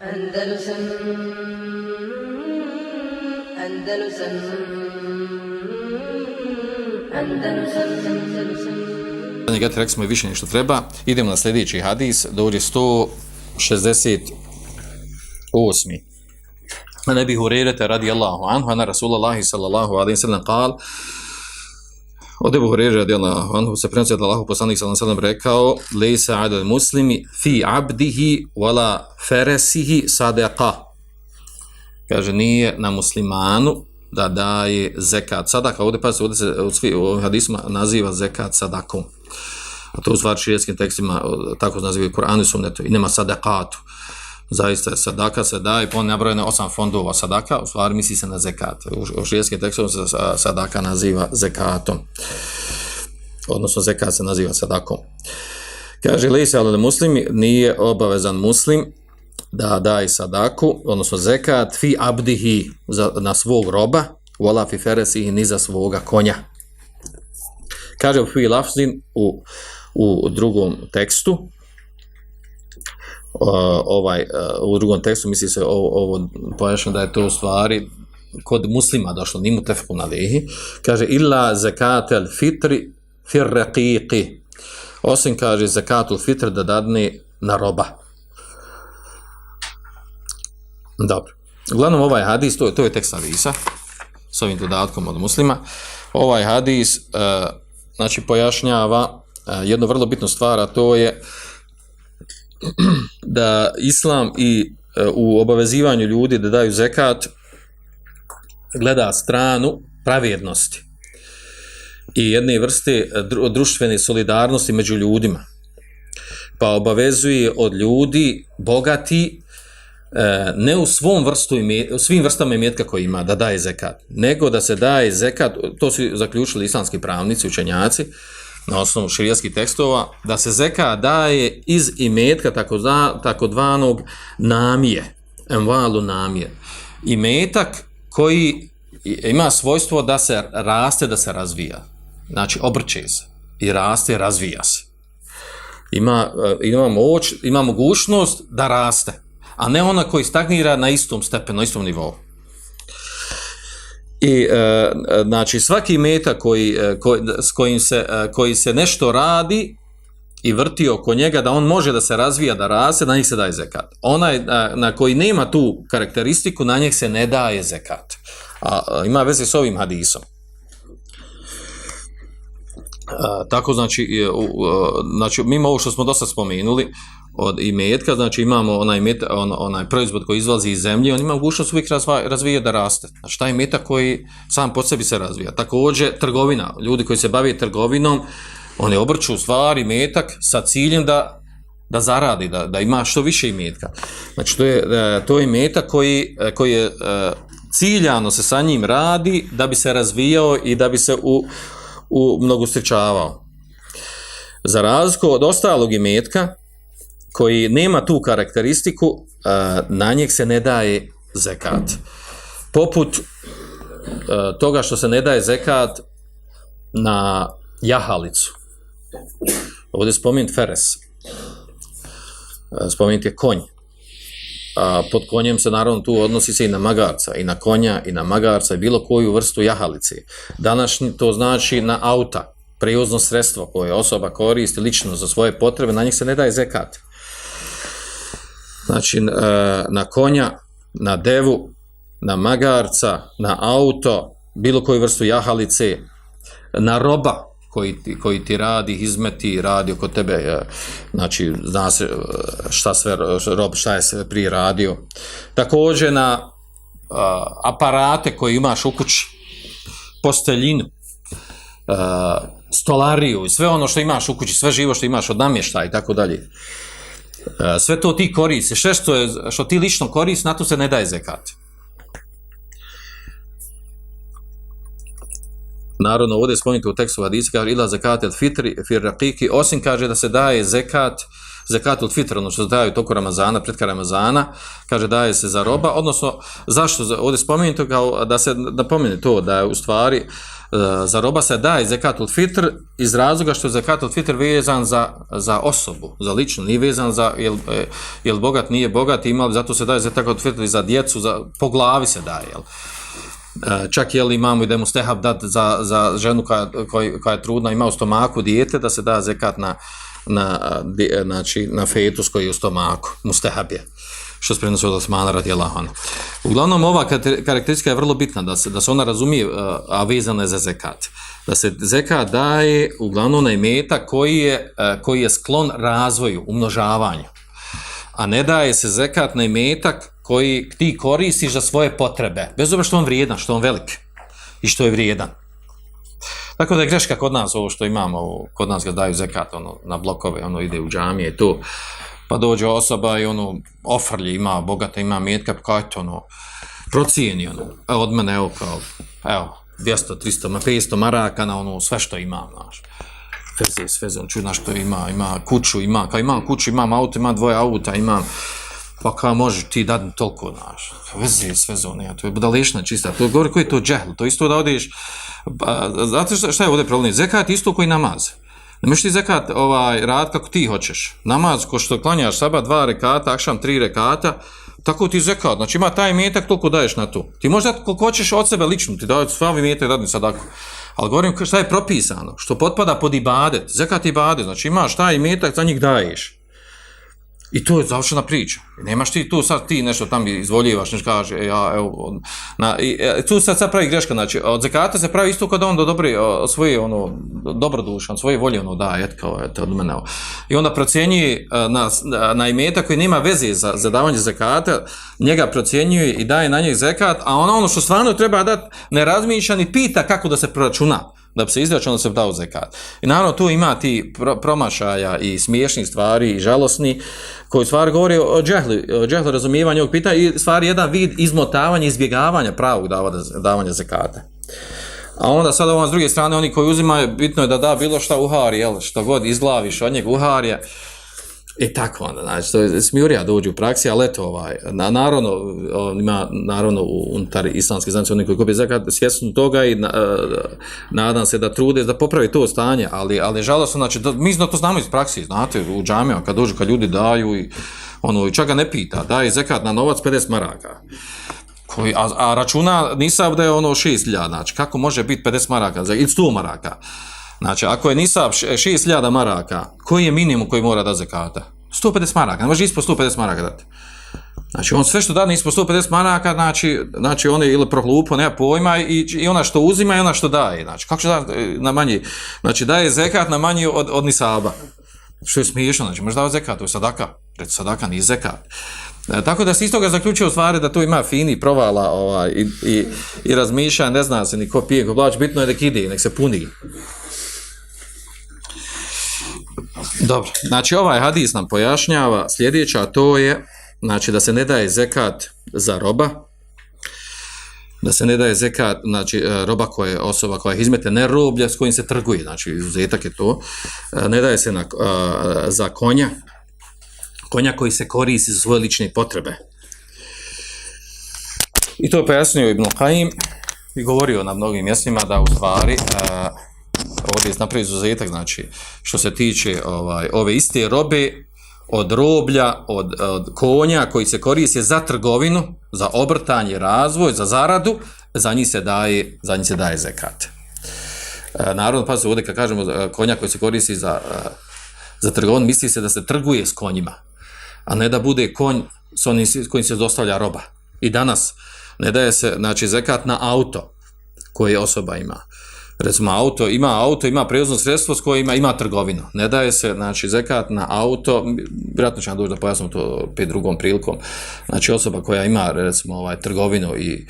Andalusam Andalusam Andalusam Andalusam Andalusam rekli smo i više nešto treba. Idemo na sljedeći hadis, dođe 168. A nebi Hurerete radi Allahu anhu, ana Rasulallahi sallallahu alaihi sallam kal, Od Ebu Hureyre radijallahu anhu se prenosi da Allahu poslanik sallallahu alejhi ve sellem rekao: "Lejsa adal muslimi fi abdihi wala farasihi sadaqa." Kaže nije na muslimanu da daje zekat sadaka. Ovdje pa se ovdje se u svi u hadisima naziva zekat sadakom. A to u stvari širijskim tekstima tako se naziva Kur'an i Sunnetu. I nema sadakatu zaista sadaka se daje, pa po nabrojene osam fondova sadaka, u stvari misli se na zekat. U, u širijskim tekstom se sadaka naziva zekatom. Odnosno zekat se naziva sadakom. Kaže, lise ali muslim, nije obavezan muslim da daje sadaku, odnosno zekat, fi abdihi za, na svog roba, wala fi feresihi ni za svoga konja. Kaže, fi lafzin u, u drugom tekstu, Uh, ovaj uh, u drugom tekstu misli se ovo, ovo pojašnjeno da je to u stvari kod muslima došlo nimu tefku na lehi kaže illa zakatel fitri fir raqiqi. Osim kaže zakatul fitr da dadne na roba. Dobro. Uglavnom ovaj hadis to je, to je tekst hadisa s ovim dodatkom od muslima. Ovaj hadis uh, znači pojašnjava uh, jednu vrlo bitnu stvar a to je uh, da islam i e, u obavezivanju ljudi da daju zekat gleda stranu pravjednosti i jedne vrste e, društvene solidarnosti među ljudima. Pa obavezuje od ljudi bogati e, ne u svom vrstu u svim vrstama imetka koji ima da daje zekat nego da se daje zekat to su zaključili islamski pravnici učenjaci na osnovu širijaskih tekstova, da se zeka daje iz imetka takozvanog tako namije, envalu namije. Imetak koji ima svojstvo da se raste, da se razvija. Znači, obrće se i raste, razvija se. Ima, e, ima, moć, ima mogućnost da raste, a ne ona koji stagnira na istom stepenu, na istom nivou. I e, e, znači svaki meta koji, e, ko, s kojim se, e, koji se nešto radi i vrti oko njega da on može da se razvija, da raste, na njih se daje zekat. Onaj na, na koji nema tu karakteristiku, na njih se ne daje zekat. A, a ima veze s ovim hadisom. A, tako znači, u, u, znači mimo ovo što smo dosta spomenuli, od imetka, znači imamo onaj, met, on, onaj proizvod koji izlazi iz zemlje, on ima mogućnost uvijek razva, razvija da raste. Znači taj metak koji sam po sebi se razvija. Također trgovina, ljudi koji se bavije trgovinom, oni obrću stvari, metak sa ciljem da, da zaradi, da, da ima što više imetka. Znači to je, e, to je metak koji, e, koji je e, ciljano se sa njim radi da bi se razvijao i da bi se u, u mnogo stričavao. Za razliku od ostalog imetka, koji nema tu karakteristiku, na njeg se ne daje zekat. Poput e, toga što se ne daje zekat na jahalicu. Ovdje spomenut feres. E, spomenut je konj. A pod konjem se naravno tu odnosi se i na magarca, i na konja, i na magarca, i bilo koju vrstu jahalice. Današnji to znači na auta, prevozno sredstvo koje osoba koristi lično za svoje potrebe, na njih se ne daje zekat znači e, na konja, na devu, na magarca, na auto, bilo koju vrstu jahalice, na roba koji ti, koji ti radi, izmeti, radi oko tebe, e, znači zna se e, šta sve, rob šta je sve prije radio. Također na aparate koje imaš u kući, posteljinu, stolariju, i sve ono što imaš u kući, sve živo što imaš od namještaja i tako dalje. E, sve to ti koristi, sve što, je, što ti lično koristi, na to se ne daje zekat. Naravno, ovdje je spomenuto u tekstu hadisa, kaže, ila zekat el fitri fir raqiki, osim kaže da se daje zekat, zekat el fitr, ono što se daje toko Ramazana, pretka Ramazana, kaže daje se za roba, odnosno, zašto ovdje spomenuto, kao da se napomene to, da je u stvari, Eh, za roba se daje zekatul fitr iz razloga što je zekatul fitr vezan za, za osobu, za lično, nije vezan za jel, eh, jel bogat, nije bogat, ima, zato se daje zekatul fitr za djecu, za, po glavi se daje, jel. Eh, čak jel imamo i da mu stehab dat za, za ženu koja, koja, koja je trudna, ima u stomaku dijete, da se da zekat na, na, znači, na fetus koji je u stomaku, mu stehab je što se prenosi od Osmana radijallahu anhu. Uglavnom, ova karakteristika je vrlo bitna, da se, da se ona razumije, e, a vezana je za zekat. Da se zekat daje uglavnom na imeta koji je, e, koji je sklon razvoju, umnožavanju. A ne daje se zekat na imetak koji ti koristiš za svoje potrebe, bez obzira što on vrijedan, što on velik i što je vrijedan. Tako da je greška kod nas ovo što imamo, kod nas ga daju zekat ono, na blokove, ono ide u džamije i to pa dođe osoba i ono ofrlje ima bogata, ima mjetka, pa kao to ono, procijeni ono, evo od mene, evo kao, evo, 200, 300, 500 maraka na ono, sve što imam, znaš. Feze, sveze, on čudna što ima, ima kuću, ima, kao imam kuću, imam auto, ima dvoje auta, imam, pa kao može ti dati toliko, znaš. Veze, sve zone, ja, to je budalešna čista, to govori koji je to džehl, to isto da odeš, pa, znate šta je ovdje problem, zekat isto koji namaz. Ne možeš ti zekat ovaj, rad kako ti hoćeš. Namaz, ko što klanjaš saba dva rekata, akšam tri rekata, tako ti zekat. Znači ima taj metak, toliko daješ na to. Ti možeš koliko hoćeš od sebe lično, ti daješ sva mi metak, dadni sadako. Ali govorim šta je propisano, što potpada pod ibadet, zekat ibadet, znači imaš taj metak, za njih daješ. I to je završena priča. Nemaš ti tu sad ti nešto tam izvoljivaš, nešto kaže, e, ja, evo, na, i, e, tu sad sad pravi greška, znači, od zekata se pravi isto kada on do dobri, svoje, ono, dobrodušan, svoje volje, ono, da, et, kao, et, od mene, I onda procjenjuje e, na, na imeta koji nema veze za, za davanje zekata, njega procjenjuje i daje na njeg zekat, a ono, ono što stvarno treba dati, ne razmišlja ni pita kako da se proračuna da bi se izračunalo da se dao zekat. I naravno tu ima ti promašaja i smiješnih stvari i žalosni koji stvar govori o džehli, o džehli razumijevanju ovog pitanja i stvari jedan vid izmotavanja, izbjegavanja pravog davanja zekata. A onda sad ovom s druge strane, oni koji uzimaju, bitno je da da bilo šta uhari, jel, što god izglaviš od njeg uharija, E tako onda, znači, to je smjurija dođe u praksi, ali eto, ovaj, na, naravno, ima, naravno, unutar islamske znači, oni koji kupi zakat, svjesno toga i na, e, nadam se da trude da popravi to stanje, ali, ali žalostno, znači, da, mi to znamo iz praksi, znate, u džamijama, kad dođu, kad ljudi daju i, ono, i čak ga ne pita, daje zakat na novac 50 maraka. Koji, a, a računa nisam da je ono 6.000, znači, kako može biti 50 maraka, ili 100 maraka? Znači, ako je nisab 6000 maraka, koji je minimum koji mora da zekata? 150 maraka, ne može ispod 150 maraka dati. Znači, on sve što da ispod 150 maraka, znači, znači on je ili prohlupo, nema pojma, i, i ona što uzima i ona što daje. Znači, kako će da e, na manji? Znači, daje zekat na manji od, od nisaba. Što je smiješno, znači, može davati zekat, to je sadaka. Reći, sadaka nije zekat. E, tako da se iz toga zaključio u stvari da to ima fini provala ovaj, i, i, i razmišlja, ne zna se ni ko pije, ko blač, bitno je da ide, nek se puni. Dobro, znači ovaj hadis nam pojašnjava sljedeća, to je znači da se ne daje zekat za roba, da se ne daje zekat, znači e, roba koja je osoba koja je izmete, ne roblja s kojim se trguje, znači izuzetak je to, e, ne daje se na, a, za konja, konja koji se koristi za svoje lične potrebe. I to je pojasnio Ibn Qaim i govorio na mnogim mjestima da u stvari a, ovdje je napravio izuzetak, znači, što se tiče ovaj, ove iste robe, od roblja, od, od konja koji se koriste za trgovinu, za obrtanje, razvoj, za zaradu, za njih se daje, za njih se daje zekat. E, naravno, pa ovdje kad kažemo e, konja koji se koristi za, e, za trgovinu, misli se da se trguje s konjima, a ne da bude konj s onim kojim se dostavlja roba. I danas ne daje se, znači, zekat na auto koje osoba ima recimo auto, ima auto, ima prijevozno sredstvo s kojima ima trgovinu. Ne daje se, znači, zekat na auto, vjerojatno će nam doći da pojasnimo to pet drugom prilikom. Znači, osoba koja ima, recimo, ovaj, trgovinu i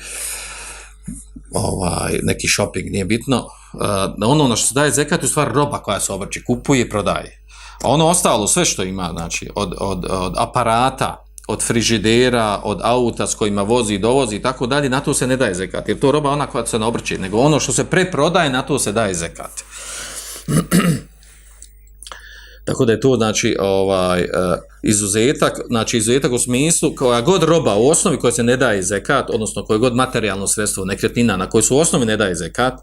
ovaj, neki shopping, nije bitno, uh, ono na što se daje zekat je u stvari roba koja se obrči, kupuje i prodaje. A ono ostalo, sve što ima, znači, od, od, od aparata, od frižidera, od auta s kojima vozi i dovozi i tako dalje, na to se ne daje zekat. Jer to roba ona koja se ne obrće, nego ono što se preprodaje, na to se daje zekat. tako da je to, znači, ovaj, e, izuzetak, znači, izuzetak u smislu koja god roba u osnovi koja se ne daje zekat, odnosno koje god materijalno sredstvo, nekretnina na kojoj su u osnovi ne daje zekat,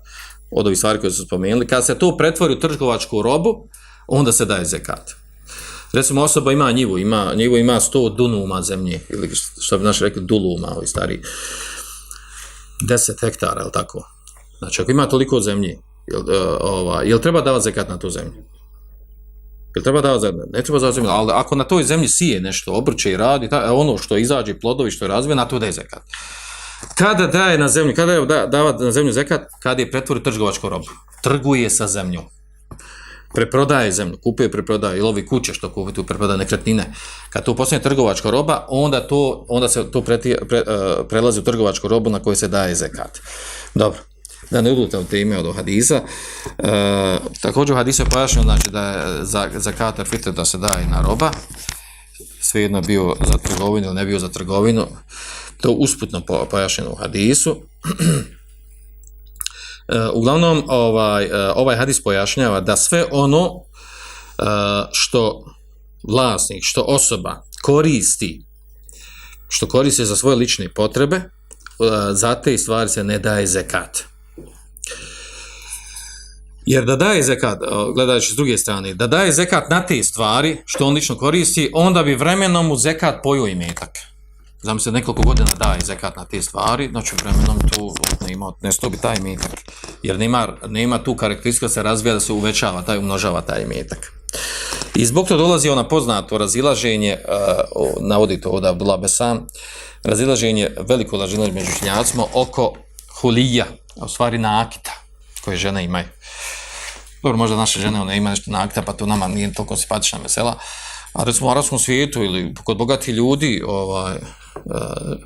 od ovih stvari koje su spomenuli, kad se to pretvori u trgovačku robu, onda se daje zekat. Recimo osoba ima njivu, ima, njivu ima 100 dunuma zemlje, ili što bi naši rekli duluma, ovi stari, 10 hektara, ili tako. Znači, ako ima toliko zemlje, jel, uh, ova, jel treba davati zekat na tu zemlju? Jel treba davati zekat? Ne treba davati zemlju, ali ako na toj zemlji sije nešto, obrče i radi, ta, e, ono što izađe, plodovi što je razvije, na to daje zekat. Kada daje na zemlju, kada je da, dava na zemlju zekat? Kada je pretvori trgovačko robu. Trguje sa zemljom preprodaje zemlju, kupuje, preprodaje, ili ovi kuće što kupuje, tu preprodaje nekretnine. Kad to postane trgovačka roba, onda, to, onda se to preti, pre, uh, prelazi u trgovačku robu na kojoj se daje zekat. Dobro, da ne udute od teme od hadisa. E, također u hadisu je pojašnjeno znači, da je za, za katar fitre da se daje na roba, svejedno bio za trgovinu ili ne bio za trgovinu, to usputno pojašnjeno u hadisu. Eh, uglavnom, ovaj, eh, ovaj hadis pojašnjava da sve ono eh, što vlasnik, što osoba koristi, što koristi za svoje lične potrebe, za te stvari se ne daje zekat. Jer da daje zekat, gledajući s druge strane, da daje zekat na te stvari što on lično koristi, onda bi vremenom u zekat pojo i metak znam se nekoliko godina daje zekat na te stvari, znači vremenom tu nema, ne stobi taj metak, jer nema, nema tu karakteristika da se razvija, da se uvećava, taj umnožava taj metak. I zbog to dolazi ona poznato razilaženje, e, uh, navodi to od Abdullah Besan, razilaženje, veliko razilaženje među šnjacima oko hulija, u stvari nakita, koje žene imaju. Dobro, možda naše žene one imaju nešto nakita, pa to nama nije toliko simpatična mesela, a recimo u arabskom svijetu ili kod bogati ljudi, ovaj, uh,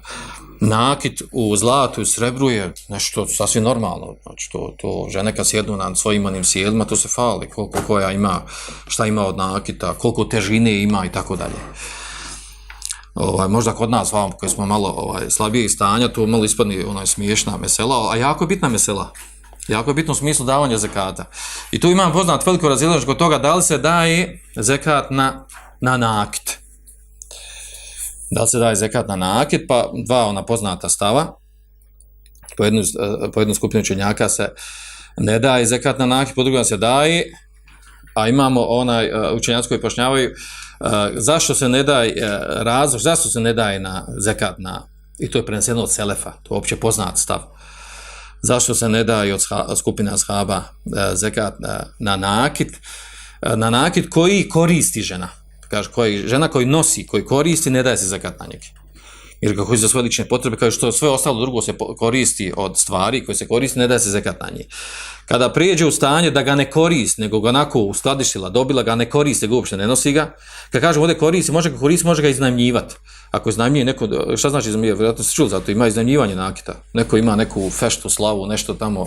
nakit u zlatu i srebru je nešto sasvim normalno. Znači, to, to žene kad sjednu na svojim onim sjedlima, to se fali koliko koja ima, šta ima od nakita, koliko težine ima i tako dalje. Ovaj, možda kod nas, vam, koji smo malo ovaj, slabije stanja, to malo ispadni onaj smiješna mesela, a jako bitna mesela. Jako je bitno u smislu davanja zekata. I tu imam poznat veliko razilaženje kod toga da li se daje zekat na, na nakit da li se daje zekat na nakit, pa dva ona poznata stava, po jednu, eh, po jednu skupinu učenjaka se ne daje zekat na nakit, po drugom se daje, a imamo onaj uh, učenjaci koji pošnjavaju eh, zašto se ne daje razlog, zašto se ne daje na zekat na, i to je preneseno od Selefa, to je opće poznat stav, zašto se ne daje od sha, skupina shaba zekat uh, na nakit, na nakit koji koristi žena, kaže koji žena koji nosi, koji koristi, ne daje se zakat na njega. Jer kako za svoje lične potrebe, kaže što sve ostalo drugo se koristi od stvari koje se koristi, ne daje se zakat na njega. Kada prijeđe u stanje da ga ne koristi, nego ga onako uskladišila, dobila ga, ne koristi, ga uopšte ne nosi ga, kad kaže ovdje koristi, može ga koristiti, može ga iznajmljivati. Ako iznajmljuje neko, šta znači iznajmljivati? Vjerojatno se čuli zato, ima iznajmljivanje nakita. Neko ima neku feštu, slavu, nešto tamo,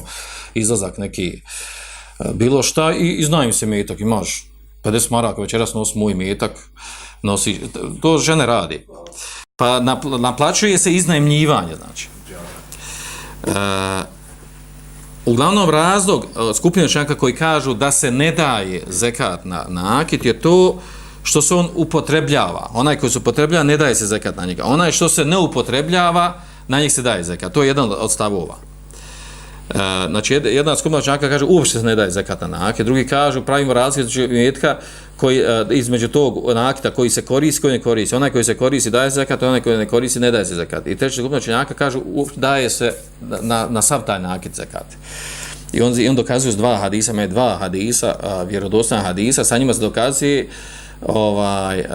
izlazak neki, e, bilo šta i iznajmi se metak i 50 maraka večeras nosi moj metak, nosi, to žene radi. Pa naplaćuje se iznajemljivanje, znači. E, uglavnom razlog e, skupine čanka koji kažu da se ne daje zekat na, na akit je to što se on upotrebljava. Onaj koji se upotrebljava ne daje se zekat na njega. Onaj što se ne upotrebljava, na njih se daje zekat. To je jedan od stavova. E, znači jedna skupina učenjaka kaže uopšte se ne daje zekat na nake, drugi kažu pravimo razliku znači, koji e, između tog nakita koji se koristi, koji ne koristi. Onaj koji se koristi daje zekat, onaj koji ne koristi ne daje se zekat. I treća skupina učenjaka kažu uopšte daje se na, na sav taj nakit zekat. I on, i on dokazuje s dva hadisa, me dva hadisa, vjerodostan hadisa, sa njima se dokazuje ovaj, uh,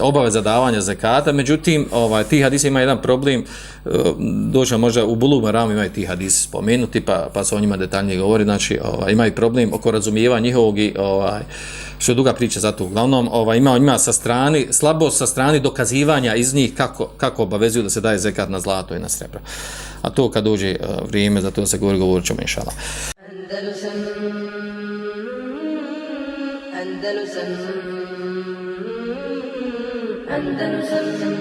obaveza davanja zakata, međutim, ovaj, ti hadisi ima jedan problem, e, dođe možda u Bulu Maram imaju ti hadisi spomenuti, pa, pa se o njima detaljnije govori, znači ovaj, imaju problem oko razumijeva njihovog i ovaj, što je duga priča za to. Uglavnom, ovaj, ima, ima sa strani, slabo sa strani dokazivanja iz njih kako, kako obavezuju da se daje zekat na zlato i na srebro. A to kad dođe uh, vrijeme, za to se govori, govorit ćemo inšala. Andalusam, Andalusam, Andalusam.